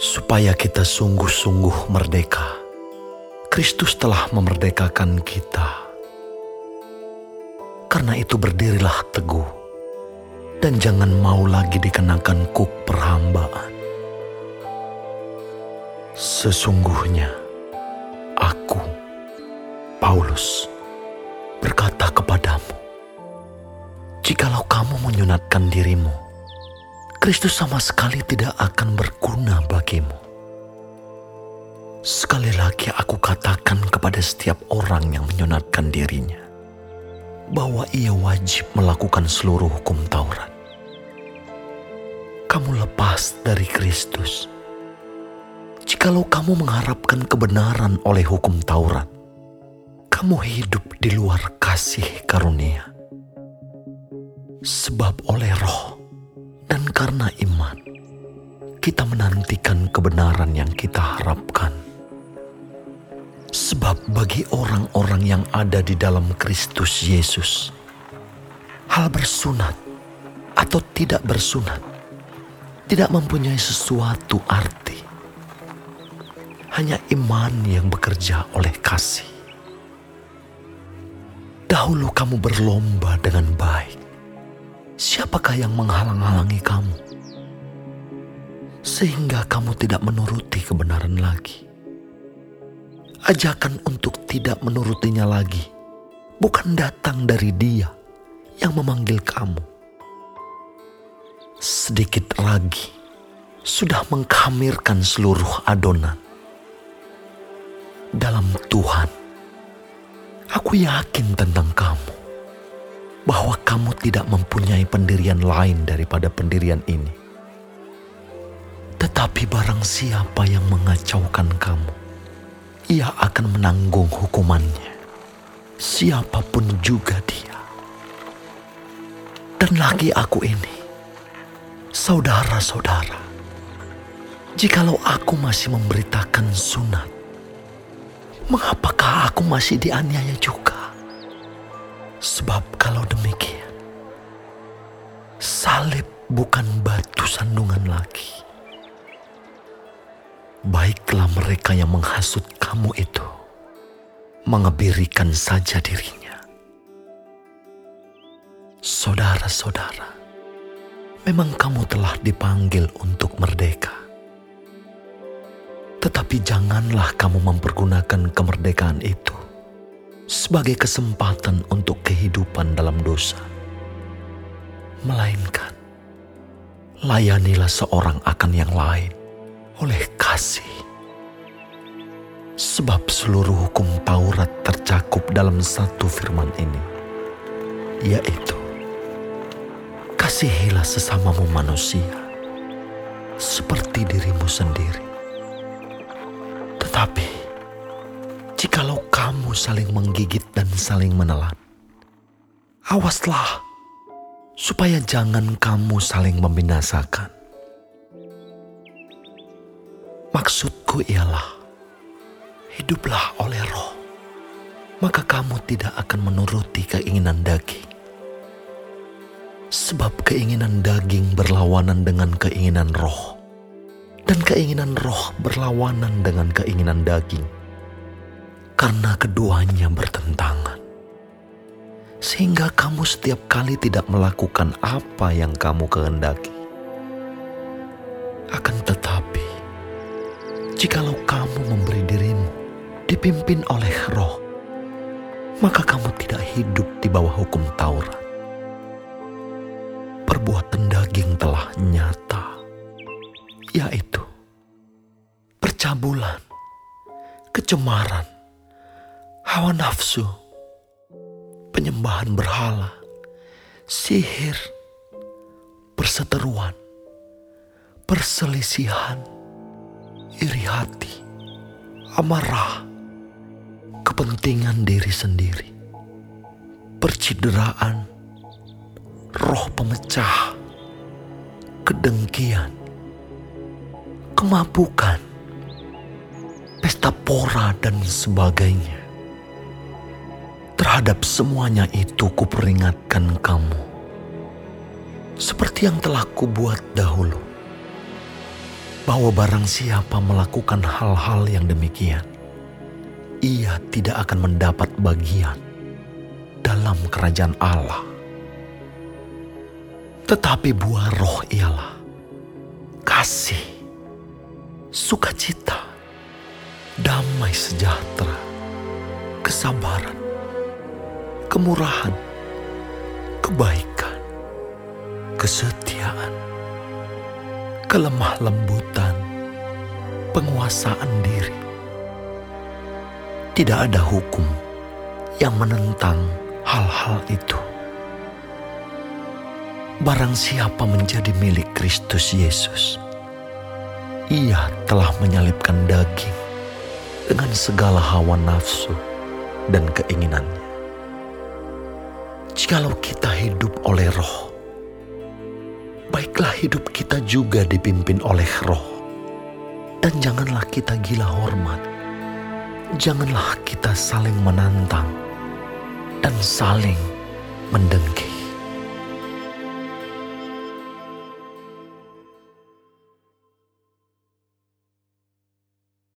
supaya kita sungguh-sungguh merdeka. Kristus telah memerdekakan kita. Karena itu berdirilah teguh dan jangan mau lagi dikenakan kuk perhambaan. Sesungguhnya aku, Paulus, berkata kepadamu, jikalau kamu menyunatkan dirimu, Kristus sama sekali tidak akan berguna bagimu. Sekali lagi aku katakan kepada setiap orang yang menyunatkan dirinya bahwa ia wajib melakukan seluruh hukum Taurat. Kamu lepas dari Kristus. Jikalau kamu mengharapkan kebenaran oleh hukum Taurat, kamu hidup di luar kasih karunia. Sebab oleh roh karena iman, kita menantikan kebenaran yang kita harapkan. Sebab bagi orang-orang yang ada di dalam Kristus Yesus, hal bersunat atau tidak bersunat tidak mempunyai sesuatu arti. Hanya iman yang bekerja oleh kasih. Dahulu kamu berlomba dengan baik. Siapakah yang menghalang-halangi kamu? Sehingga kamu tidak menuruti kebenaran lagi ajakan untuk tidak menurutinya lagi bukan datang dari Dia yang memanggil kamu. Sedikit lagi sudah mengkamirkan seluruh adonan. Dalam Tuhan, aku yakin tentang kamu bahwa kamu tidak mempunyai pendirian lain daripada pendirian ini. Tetapi barang siapa yang mengacaukan kamu, ia akan menanggung hukumannya. Siapa pun juga dia. Dan lagi aku ini, saudara-saudara, jikalau aku masih memberitakan sunat, mengapakah aku masih dianiaya juga? Sebab kalau demikian, salib bukan batu sandungan lagi baiklah mereka yang menghasut kamu itu mengebirikan saja dirinya. Saudara-saudara, memang kamu telah dipanggil untuk merdeka. Tetapi janganlah kamu mempergunakan kemerdekaan itu sebagai kesempatan untuk kehidupan dalam dosa. Melainkan, layanilah seorang akan yang lain oleh kasih. Sebab seluruh hukum Taurat tercakup dalam satu firman ini, yaitu kasihilah sesamamu manusia seperti dirimu sendiri. Kamu saling menggigit dan saling menelan, awaslah supaya jangan kamu saling membinasakan. Maksudku ialah, hiduplah oleh roh, maka kamu tidak akan menuruti keinginan daging. Sebab keinginan daging berlawanan dengan keinginan roh, dan keinginan roh berlawanan dengan keinginan daging, karena keduanya bertentangan. Sehingga kamu setiap kali tidak melakukan apa yang kamu kehendaki. Akan tetapi, Jikalau kamu memberi dirimu dipimpin oleh roh, maka kamu tidak hidup di bawah hukum Taurat. Perbuatan daging telah nyata, yaitu percabulan, kecemaran, hawa nafsu, penyembahan berhala, sihir, perseteruan, perselisihan, iri hati, amarah, kepentingan diri sendiri, percideraan, roh pemecah, kedengkian, kemabukan, pesta pora dan sebagainya. Terhadap semuanya itu kuperingatkan kamu. Seperti yang telah kubuat dahulu bahwa barang siapa melakukan hal-hal yang demikian, ia tidak akan mendapat bagian dalam kerajaan Allah. Tetapi buah roh ialah kasih, sukacita, damai sejahtera, kesabaran, kemurahan, kebaikan, kesetiaan, kelemah lembutan, penguasaan diri. Tidak ada hukum yang menentang hal-hal itu. Barang siapa menjadi milik Kristus Yesus, ia telah menyalipkan daging dengan segala hawa nafsu dan keinginannya. Jikalau kita hidup oleh roh, baiklah hidup kita juga dipimpin oleh roh. Dan janganlah kita gila hormat. Janganlah kita saling menantang dan saling mendengki.